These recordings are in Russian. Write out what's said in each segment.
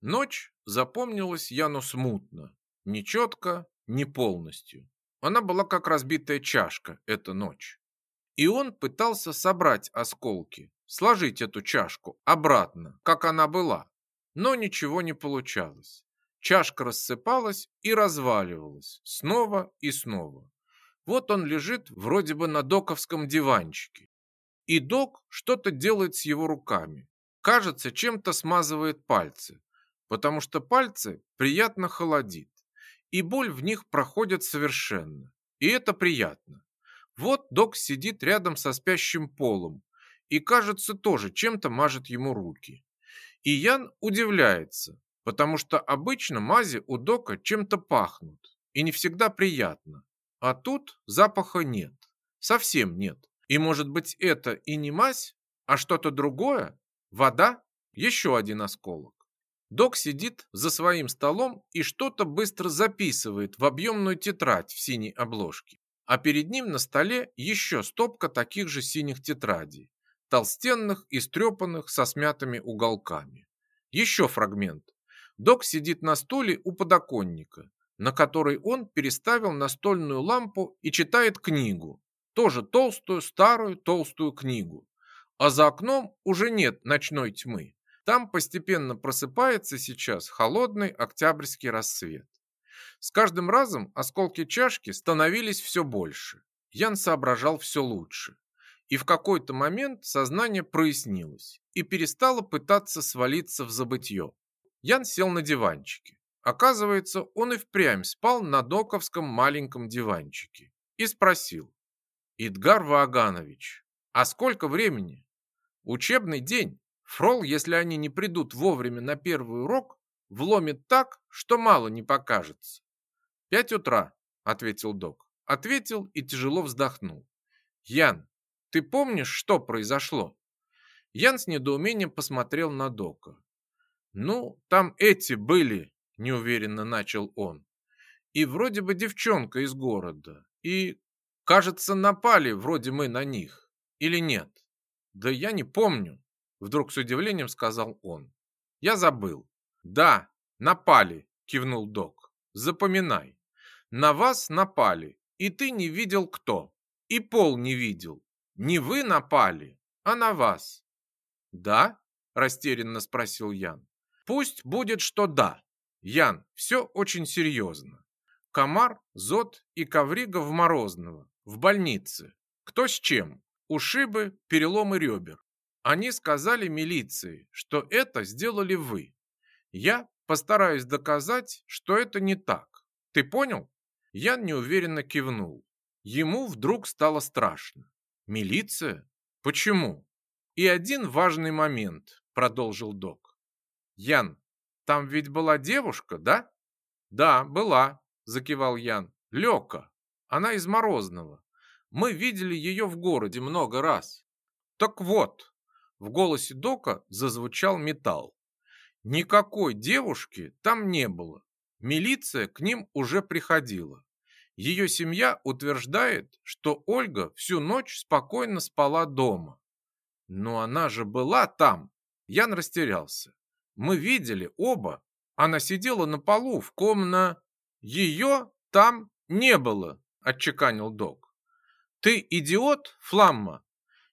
Ночь запомнилась Яну смутно, не четко, не полностью. Она была как разбитая чашка, эта ночь. И он пытался собрать осколки, сложить эту чашку обратно, как она была. Но ничего не получалось. Чашка рассыпалась и разваливалась снова и снова. Вот он лежит вроде бы на доковском диванчике. И док что-то делает с его руками. Кажется, чем-то смазывает пальцы, потому что пальцы приятно холодит и боль в них проходит совершенно. И это приятно. Вот док сидит рядом со спящим полом и, кажется, тоже чем-то мажет ему руки. И Ян удивляется, потому что обычно мази у дока чем-то пахнут, и не всегда приятно. А тут запаха нет, совсем нет. И может быть это и не мазь, а что-то другое? Вода? Еще один осколок. Док сидит за своим столом и что-то быстро записывает в объемную тетрадь в синей обложке. А перед ним на столе еще стопка таких же синих тетрадей, толстенных и стрепанных со смятыми уголками. Еще фрагмент. Док сидит на стуле у подоконника, на который он переставил настольную лампу и читает книгу. Тоже толстую, старую, толстую книгу. А за окном уже нет ночной тьмы. Там постепенно просыпается сейчас холодный октябрьский рассвет. С каждым разом осколки чашки становились все больше. Ян соображал все лучше. И в какой-то момент сознание прояснилось и перестало пытаться свалиться в забытье. Ян сел на диванчике. Оказывается, он и впрямь спал на доковском маленьком диванчике. И спросил. «Идгар Вааганович, а сколько времени?» «Учебный день. Фрол, если они не придут вовремя на первый урок, вломит так, что мало не покажется. «Пять утра», — ответил док. Ответил и тяжело вздохнул. «Ян, ты помнишь, что произошло?» Ян с недоумением посмотрел на дока. «Ну, там эти были», — неуверенно начал он. «И вроде бы девчонка из города. И, кажется, напали вроде мы на них. Или нет? Да я не помню. Вдруг с удивлением сказал он. Я забыл. Да, напали, кивнул док. Запоминай. На вас напали, и ты не видел кто. И Пол не видел. Не вы напали, а на вас. Да? Растерянно спросил Ян. Пусть будет, что да. Ян, все очень серьезно. Комар, Зод и Коврига в Морозного, в больнице. Кто с чем? Ушибы, переломы ребер. Они сказали милиции, что это сделали вы. Я постараюсь доказать, что это не так. Ты понял? Ян неуверенно кивнул. Ему вдруг стало страшно. Милиция? Почему? И один важный момент, продолжил док. Ян, там ведь была девушка, да? Да, была, закивал Ян. Лёка. Она из Морозного. Мы видели ее в городе много раз. Так вот, в голосе Дока зазвучал металл. Никакой девушки там не было. Милиция к ним уже приходила. Ее семья утверждает, что Ольга всю ночь спокойно спала дома. Но она же была там. Ян растерялся. Мы видели оба. Она сидела на полу в комна. Ее там не было, отчеканил Док. Ты идиот, Фламма?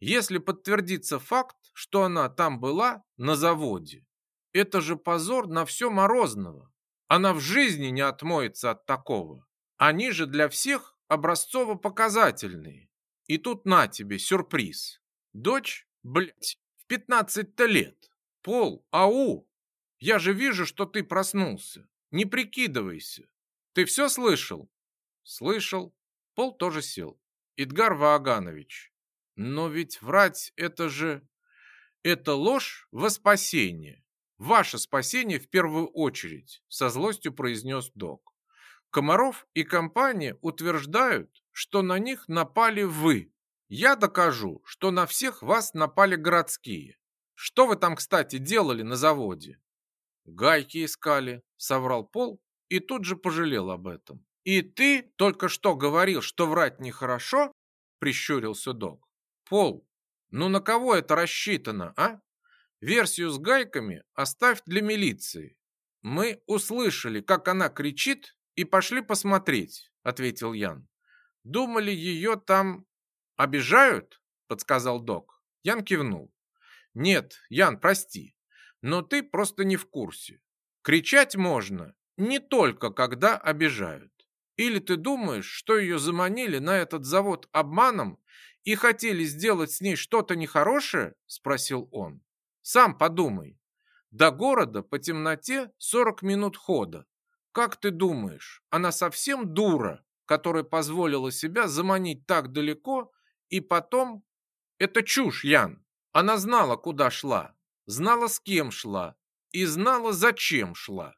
Если подтвердится факт, что она там была на заводе. Это же позор на все Морозного. Она в жизни не отмоется от такого. Они же для всех образцово-показательные. И тут на тебе сюрприз. Дочь, блядь, в 15-то лет. Пол, ау. Я же вижу, что ты проснулся. Не прикидывайся. Ты все слышал? Слышал. Пол тоже сел. Идгар Вааганович. Но ведь врать это же... Это ложь во спасение. Ваше спасение в первую очередь, со злостью произнес док. Комаров и компания утверждают, что на них напали вы. Я докажу, что на всех вас напали городские. Что вы там, кстати, делали на заводе? Гайки искали, соврал Пол и тут же пожалел об этом. И ты только что говорил, что врать нехорошо? Прищурился док. Пол, ну на кого это рассчитано, а? Версию с гайками оставь для милиции. Мы услышали, как она кричит, и пошли посмотреть, ответил Ян. Думали, ее там обижают? подсказал док. Ян кивнул. Нет, Ян, прости, но ты просто не в курсе. Кричать можно не только когда обижают. Или ты думаешь, что ее заманили на этот завод обманом и хотели сделать с ней что-то нехорошее? Спросил он. Сам подумай. До города по темноте 40 минут хода. Как ты думаешь, она совсем дура, которая позволила себя заманить так далеко и потом... Это чушь, Ян. Она знала, куда шла, знала, с кем шла и знала, зачем шла.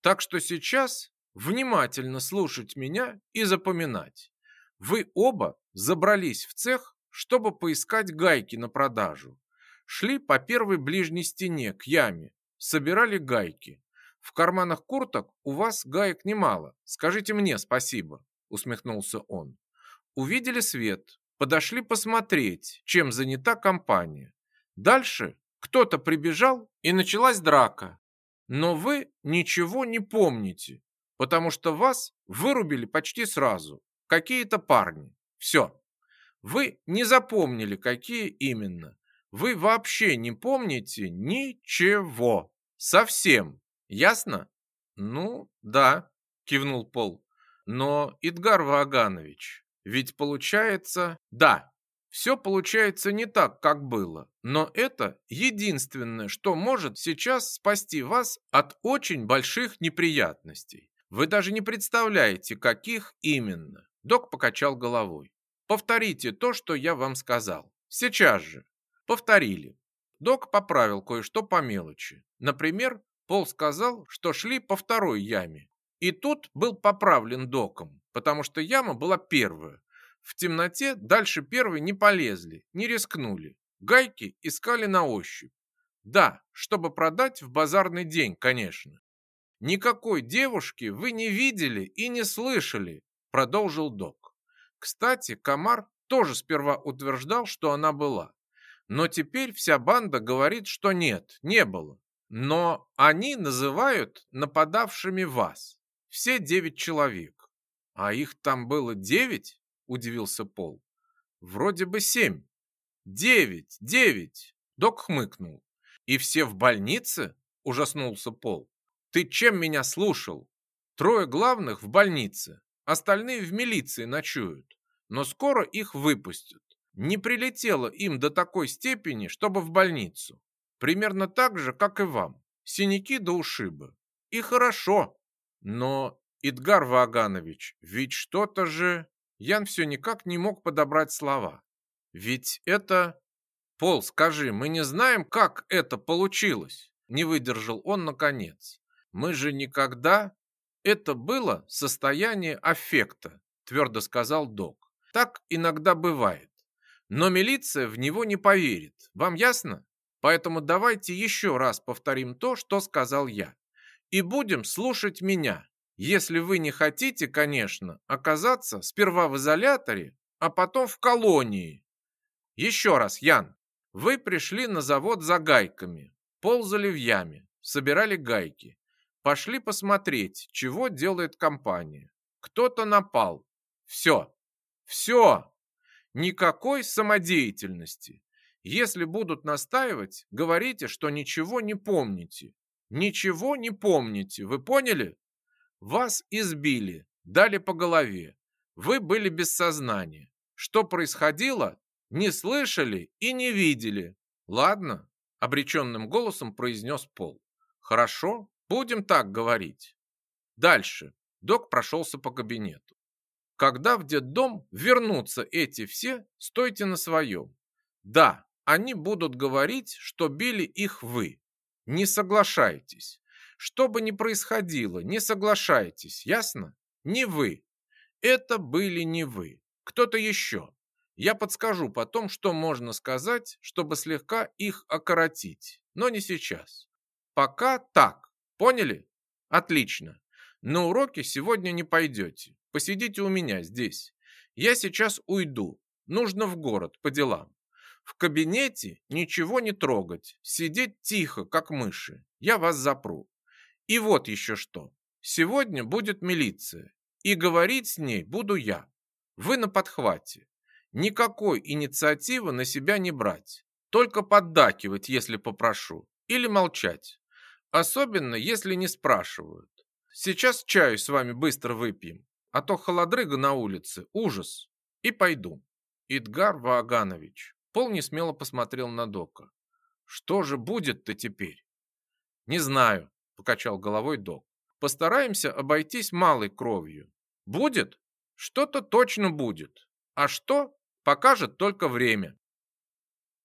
Так что сейчас внимательно слушать меня и запоминать. Вы оба забрались в цех, чтобы поискать гайки на продажу. Шли по первой ближней стене к яме, собирали гайки. В карманах курток у вас гаек немало. Скажите мне спасибо, усмехнулся он. Увидели свет, подошли посмотреть, чем занята компания. Дальше кто-то прибежал и началась драка. Но вы ничего не помните, потому что вас вырубили почти сразу. Какие-то парни. Все. Вы не запомнили, какие именно. Вы вообще не помните ничего. Совсем. Ясно? Ну, да, кивнул Пол. Но, Идгар Ваганович, ведь получается... Да, все получается не так, как было, но это единственное, что может сейчас спасти вас от очень больших неприятностей. Вы даже не представляете, каких именно. Док покачал головой. Повторите то, что я вам сказал. Сейчас же. Повторили. Док поправил кое-что по мелочи. Например, Пол сказал, что шли по второй яме. И тут был поправлен доком, потому что яма была первая, в темноте дальше первой не полезли, не рискнули. Гайки искали на ощупь. Да, чтобы продать в базарный день, конечно. Никакой девушки вы не видели и не слышали, продолжил док. Кстати, Комар тоже сперва утверждал, что она была. Но теперь вся банда говорит, что нет, не было. Но они называют нападавшими вас. Все девять человек. А их там было девять? удивился Пол. Вроде бы семь. Девять, девять. Док хмыкнул. И все в больнице? Ужаснулся Пол. Ты чем меня слушал? Трое главных в больнице. Остальные в милиции ночуют. Но скоро их выпустят. Не прилетело им до такой степени, чтобы в больницу. Примерно так же, как и вам. Синяки до ушиба. И хорошо. Но, Идгар Ваганович, ведь что-то же... Ян все никак не мог подобрать слова. Ведь это... Пол, скажи, мы не знаем, как это получилось? Не выдержал он наконец. Мы же никогда... Это было состояние аффекта, твердо сказал док. Так иногда бывает. Но милиция в него не поверит. Вам ясно? Поэтому давайте еще раз повторим то, что сказал я. И будем слушать меня. Если вы не хотите, конечно, оказаться сперва в изоляторе, а потом в колонии. Еще раз, Ян, вы пришли на завод за гайками, ползали в яме, собирали гайки, пошли посмотреть, чего делает компания. Кто-то напал. Все. Все. Никакой самодеятельности. Если будут настаивать, говорите, что ничего не помните. Ничего не помните, вы поняли? Вас избили, дали по голове. Вы были без сознания. Что происходило, не слышали и не видели. Ладно, обреченным голосом произнес Пол. Хорошо, будем так говорить. Дальше. Док прошелся по кабинету. Когда в детдом вернутся эти все, стойте на своем. Да, они будут говорить, что били их вы. Не соглашайтесь. Что бы ни происходило, не соглашайтесь, ясно? Не вы. Это были не вы. Кто-то еще. Я подскажу потом, что можно сказать, чтобы слегка их окоротить. Но не сейчас. Пока так. Поняли? Отлично. На уроки сегодня не пойдете. Посидите у меня здесь. Я сейчас уйду. Нужно в город по делам. В кабинете ничего не трогать. Сидеть тихо, как мыши. Я вас запру. И вот еще что. Сегодня будет милиция, и говорить с ней буду я. Вы на подхвате. Никакой инициативы на себя не брать. Только поддакивать, если попрошу. Или молчать. Особенно, если не спрашивают. Сейчас чаю с вами быстро выпьем. А то холодрыга на улице. Ужас. И пойду. Идгар Вааганович. Пол не смело посмотрел на Дока. Что же будет-то теперь? Не знаю, покачал головой Док. Постараемся обойтись малой кровью. Будет? Что-то точно будет. А что, покажет только время.